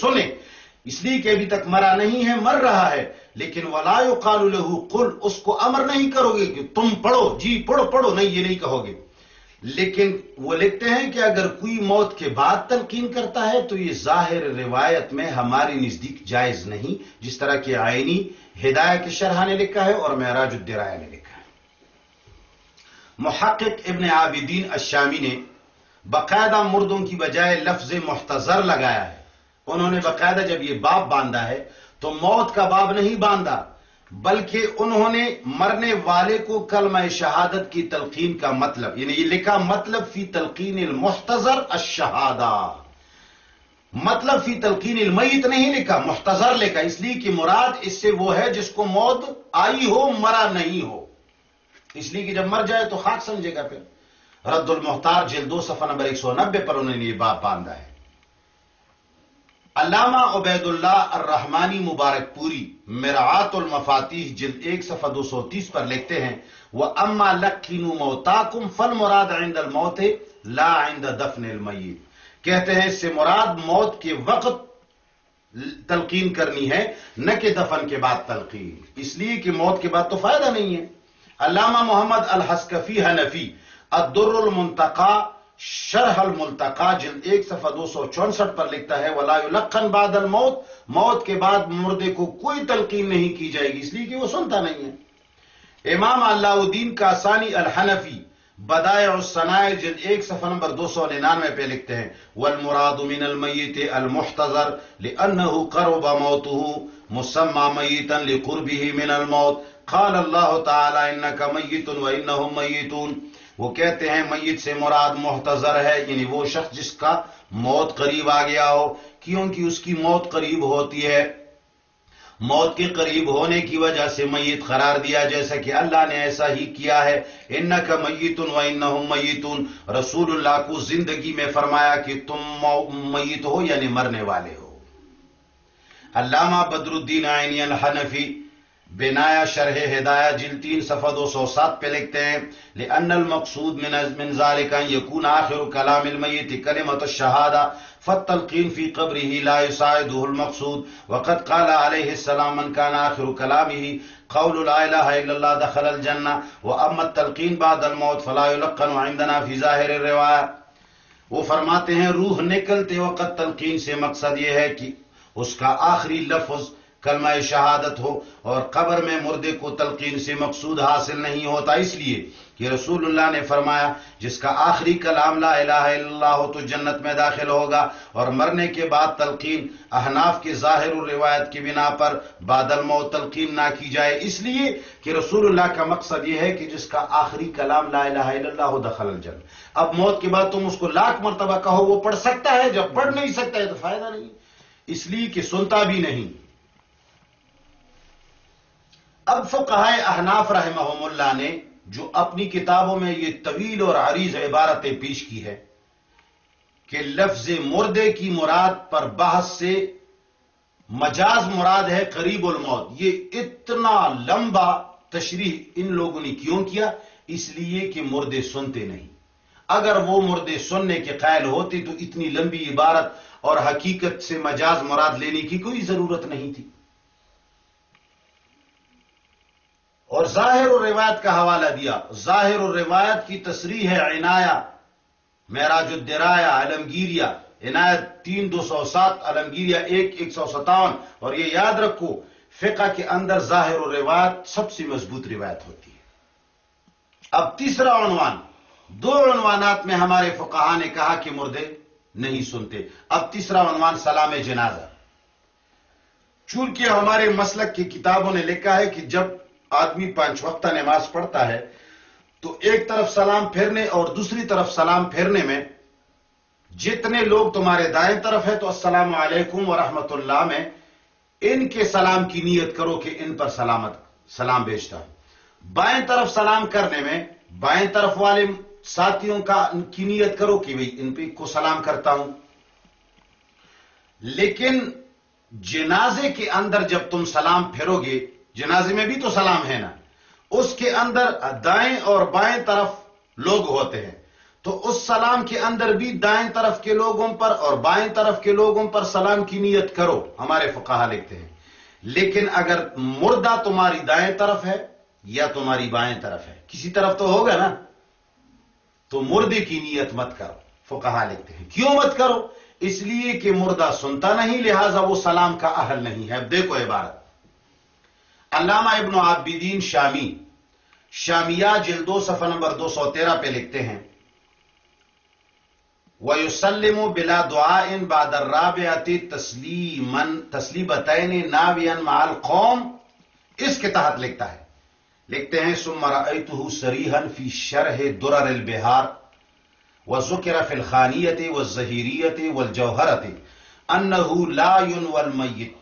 سنے۔ اس لیے کہ ابھی تک مرا نہیں ہے، مر رہا ہے۔ لیکن ولا قال له قل، اس کو امر نہیں کرو گے کہ تم پڑھو جی پڑھو پڑھو، نہیں، یہ نہیں کہو گے۔ لیکن وہ لکھتے ہیں کہ اگر کوئی موت کے بعد تلقین کرتا ہے تو یہ ظاہر روایت میں ہماری نزدیک جائز نہیں، جس طرح کہ آئینی ہدایہ کے شرح نے لکھا ہے اور معراج الدرایہ نے لکھا ہے۔ محقق ابن عابدین الشامی نے باقاعدہ مردوں کی بجائے لفظ محتضر لگایا ہے۔ انہوں نے باقاعدہ جب یہ باب باندھا ہے تو موت کا باب نہیں باندھا، بلکہ انہوں نے مرنے والے کو کلمہ شہادت کی تلقین کا مطلب یعنی یہ لکھا مطلب فی تلقین المحتضر الشہادہ۔ مطلب فی تلقین المیت نہیں لکھا، محتضر لکھا، اس لیے کہ مراد اس سے وہ ہے جس کو موت آئی ہو، مرا نہیں ہو۔ اس لیے کہ جب مر جائے تو خاک سمجھے گا پھر۔ رد المحتار، جلد دو، صفحہ نمبر ایک سو نبے پر انہوں نے یہ باب باندھا ہے۔ علامہ عبید اللہ الرحمانی مبارک پوری مرعات المفاتیح جلد ایک، صفحہ دو سو تیس پر لکھتے ہیں وہ اما لکھینو موتاکم فل مراد عند الموت لا عند دفن المیت کہتے ہیں، اس سے مراد موت کے وقت تلقین کرنی ہے، نہ کہ دفن کے بعد تلقین۔ اس لیے کہ موت کے بعد تو فائدہ نہیں ہے۔ علامہ محمد الحسکفی حنفی، الدر المنتقا شرح الملتقا جلد ایک صفحہ دو سو چونسٹھ پر لکھتا ہے، ولا لکھن بعد الموت، موت کے بعد مردے کو کوئی تلقین نہیں کی جائے گی، اس لیے کہ وہ سنتا نہیں ہے۔ امام اللہ الدین کا ثانی الحنفی بدائع الصنائع جلد ایک صفحہ نمبر دو سو ننانوے پہ لکھتے ہیں، والمراد من المیت المحتضر لأنه قرب موته مسمى میتا لقربه من الموت۔ قال اللہ تعالی انکا میت و انہم میتون وہ کہتے ہیں میت سے مراد محتضر ہے یعنی وہ شخص جس کا موت قریب آ گیا ہو۔ کیونکہ اس کی موت قریب ہوتی ہے؟ موت کے قریب ہونے کی وجہ سے میت قرار دیا، جیسا کہ اللہ نے ایسا ہی کیا ہے۔ ان کا میتن و ان میتون۔ رسول اللہ کو زندگی میں فرمایا کہ تم میت ہو یعنی مرنے والے ہو۔ علامہ بدر الدین آئینی الحنفی بنایا شرح ہدایہ جل تین صفحہ دو سو سات پہ لکھتے ہیں، لأن المقصود من من ذلك ان يكون آخر كلام الميت كلمة الشهادة فالتلقين في قبره لا يساعده المقصود، وقد قال عليه السلام من كان آخر كلامه، قول لا إله إلا الله دخل الجنة، وأما التلقين بعد الموت فلا يلقن عندنا في ظاهر الرواية۔ وہ فرماتے ہیں، روح نکلتے وقت تلقین سے مقصد یہ ہے کہ اس کا آخری لفظ کلمہ شہادت ہو اور قبر میں مردے کو تلقین سے مقصود حاصل نہیں ہوتا اس لیے کہ رسول اللہ نے فرمایا، جس کا آخری کلام لا الہ الا اللہ ہو تو جنت میں داخل ہوگا اور مرنے کے بعد تلقین احناف کے ظاہر روایت کی بنا پر بادل مو تلقین نہ کی جائے۔ اس لیے کہ رسول اللہ کا مقصد یہ ہے کہ جس کا آخری کلام لا الہ الا اللہ ہو دخل الجن اب موت کے بعد تم اس کو لاکھ مرتبہ کہو، وہ پڑھ سکتا ہے، جب پڑھ نہیں سکتا ہے تو فائدہ نہیں۔ اس لیے کہ سنتا بھی نہیں۔ اب فقہائے احناف رحمہم اللہ نے جو اپنی کتابوں میں یہ طویل اور عریض عبارتیں پیش کی ہے کہ لفظ مردے کی مراد پر بحث سے مجاز مراد ہے قریب الموت۔ یہ اتنا لمبا تشریح ان لوگوں نے کیوں کیا؟ اس لیے کہ مردے سنتے نہیں۔ اگر وہ مردے سننے کے قائل ہوتے تو اتنی لمبی عبارت اور حقیقت سے مجاز مراد لینے کی کوئی ضرورت نہیں تھی۔ اور ظاہر و روایت کا حوالہ دیا۔ ظاہر و روایت کی تصریح ہے عنایا معراج الدرایا علمگیریا عنایت تین دو سو سات علمگیریا ایک ایک سو ستاون۔ اور یہ یاد رکھو، فقہ کے اندر ظاہر و روایت سب سے مضبوط روایت ہوتی ہے۔ اب تیسرا عنوان۔ دو عنوانات میں ہمارے فقہا نے کہا کہ مردے نہیں سنتے۔ اب تیسرا عنوان، سلام جنازہ۔ چونکہ ہمارے مسلک کی کتابوں نے لکھا ہے کہ جب آدمی پانچ وقتہ نماز پڑھتا ہے، تو ایک طرف سلام پھیرنے اور دوسری طرف سلام پھیرنے میں جتنے لوگ تمہارے دائیں طرف ہے تو السلام علیکم ورحمۃ اللہ میں ان کے سلام کی نیت کرو کہ ان پر سلامت، سلام بیچتا ہوں۔ بائیں طرف سلام کرنے میں، بائیں طرف والے ساتھیوں کا کی نیت کرو کہ بھئی ان پہ کو سلام کرتا ہوں۔ لیکن جنازے کے اندر جب تم سلام پھیرو گے جنازے میں بھی تو سلام ہے نا۔ اس کے اندر دائیں اور بائیں طرف لوگ ہوتے ہیں۔ تو اس سلام کے اندر بھی دائیں طرف کے لوگوں پر اور بائیں طرف کے لوگوں پر سلام کی نیت کرو، ہمارے فقہ لکھتے ہیں۔ لیکن اگر مردہ تمہاری دائیں طرف ہے یا تمہاری بائیں طرف ہے، کسی طرف تو ہوگا نا۔ تو مردے کی نیت مت کرو فقہ لکھتے ہیں۔ کیوں مت کرو؟ اس لیے کہ مردہ سنتا نہیں، لہذا وہ سلام کا اہل نہیں ہے۔ اب دیکھو عبارت۔ علامہ ابن عابدین شامی، شامیہ جلدو صفحہ نمبر دو سو تیرہ پہ لکھتے ہیں۔ وَيُسَلِّمُ بِلَا دُعَائٍ بَعْدَ الرَّابِعَةِ تَسْلِيمًا تسلیبتین ناویاً مع القوم۔ اس کے تحت لکھتا ہے۔ لکھتے ہیں، ثم رأيته صریحا فی شرح درر البہار وذکر فی الخانیت والزہیریت والجوہرت انہو لا ينوى المیت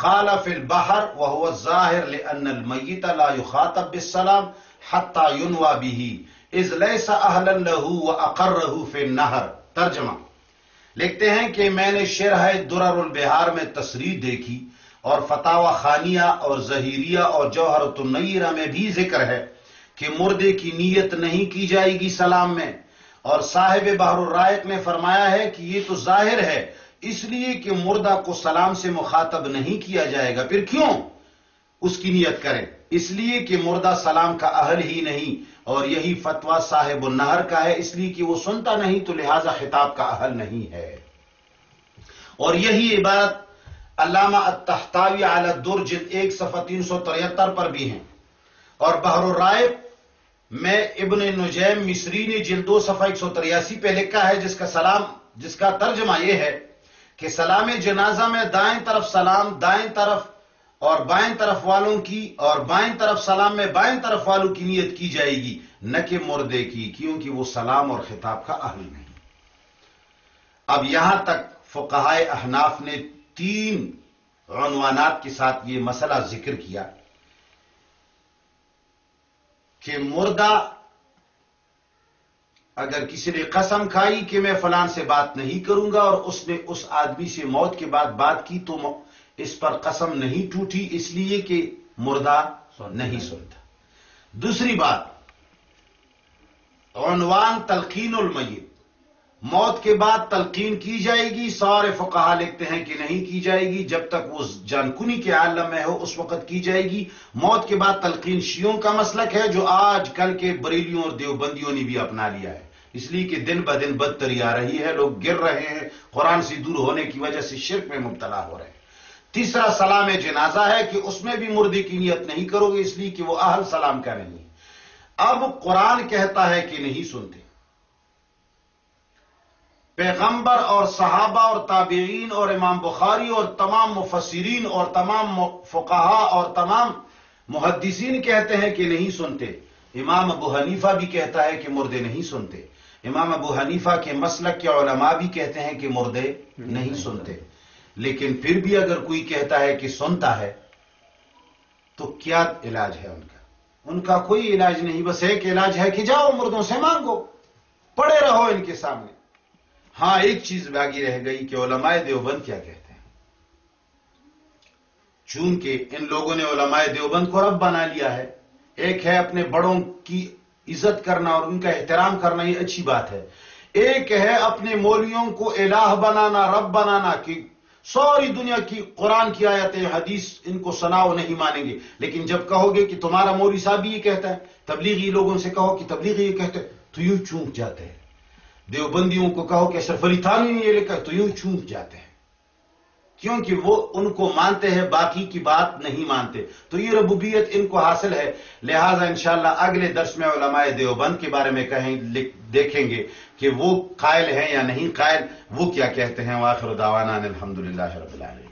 قال فی البحر وهو الظاہر لأن المیت لا يخاطب بالسلام حتى ينوى به. اذ لیس اہلا له واقرہ فی النہر ترجمہ. لکھتے ہیں کہ میں نے شرح درر البہار میں تصریح دیکھی اور فتح خانیہ اور ظہیریہ اور جوہرت النیرہ میں بھی ذکر ہے کہ مردے کی نیت نہیں کی جائے گی سلام میں اور صاحب بحر الرائق نے فرمایا ہے کہ یہ تو ظاہر ہے اس لیے کہ مردہ کو سلام سے مخاطب نہیں کیا جائے گا۔ پھر کیوں؟ اس کی نیت کریں۔ اس لیے کہ مردہ سلام کا اہل ہی نہیں اور یہی فتویٰ صاحب النہر کا ہے، اس لیے کہ وہ سنتا نہیں تو لہذا خطاب کا اہل نہیں ہے۔ اور یہی عبارت علامہ التحتاوی علی الدر ایک صفحہ تین سو تریتر پر بھی ہیں اور بحر الرائے، میں ابن نجیم مصری نے جلدو صفحہ ایک سو تریاسی پہ لکھا ہے، جس کا سلام، جس کا ترجمہ یہ ہے کہ سلام جنازہ میں دائیں طرف سلام، دائیں طرف اور بائیں طرف والوں کی اور بائیں طرف سلام میں بائیں طرف والوں کی نیت کی جائے گی، نہ کہ مردے کی، کیونکہ وہ سلام اور خطاب کا اہل نہیں۔ اب یہاں تک فقہائے احناف نے تین عنوانات کے ساتھ یہ مسئلہ ذکر کیا کہ مردہ اگر کسی نے قسم کھائی کہ میں فلان سے بات نہیں کروں گا اور اس نے اس آدمی سے موت کے بعد بات کی تو اس پر قسم نہیں ٹوٹی اس لیے کہ مردہ نہیں سنتا۔ دوسری بات عنوان تلقین المیت موت کے بعد تلقین کی جائے گی، سارے فقہا لکھتے ہیں کہ نہیں کی جائے گی، جب تک وہ جانکنی کے عالم میں ہو، اس وقت کی جائے گی۔ موت کے بعد تلقین شیوں کا مسلک ہے جو آج کل کے بریلیوں اور دیوبندیوں نے بھی اپنا لیا ہے۔ اس لیے کہ دن بدن بدتری آ رہی ہے، لوگ گر رہے ہیں، قرآن سے دور ہونے کی وجہ سے شرک میں مبتلا ہو رہے ہیں۔ تیسرا سلام جنازہ ہے کہ اس میں بھی مردے کی نیت نہیں کرو گے، اس لیے کہ وہ اہل سلام کا نہیں۔ اب قرآن کہتا ہے کہ نہیں سنتے۔ پیغمبر اور صحابہ اور تابعین اور امام بخاری اور تمام مفسرین اور تمام فقہا اور تمام محدثین کہتے ہیں کہ نہیں سنتے۔ امام ابو حنیفہ بھی کہتا ہے کہ مردے نہیں سنتے۔ امام ابو حنیفہ کے مسلک کے علماء بھی کہتے ہیں کہ مردے نہیں سنتے۔ لیکن پھر بھی اگر کوئی کہتا ہے کہ سنتا ہے، تو کیا علاج ہے ان کا؟ ان کا کوئی علاج نہیں، بس ایک علاج ہے کہ جاؤ مردوں سے مانگو، پڑے رہو ان کے سامنے۔ ہاں ایک چیز باقی رہ گئی کہ علماء دیوبند کیا کہتے ہیں؟ چونکہ ان لوگوں نے علماء دیوبند کو رب بنا لیا ہے، ایک ہے اپنے بڑوں کی عزت کرنا اور ان کا احترام کرنا، یہ اچھی بات ہے۔ ایک ہے اپنے مولیوں کو الہ بنانا، رب بنانا کہ سوری دنیا کی قرآن کی آیتیں، حدیث ان کو سناؤ، نہیں مانیں گے۔ لیکن جب کہو گے کہ تمہارا موری صاحب یہ کہتا ہے، تبلیغی لوگوں سے کہو کہ تبلیغی یہ کہتے تو یوں چونک جاتے ہیں۔ دیوبندیوں کو کہو کہ اشرف علی تھانوی نے یہ لکھا تو یوں چونک جاتے ہیں۔ کیونکہ وہ ان کو مانتے ہیں، باقی کی بات نہیں مانتے۔ تو یہ ربوبیت ان کو حاصل ہے۔ لہٰذا انشاءاللہ اگلے درس میں علماء دیوبند کے بارے میں کہیں دیکھیں گے کہ وہ قائل ہیں یا نہیں قائل، وہ کیا کہتے ہیں۔ واخر دعوانا الحمد للہ رب العالمین۔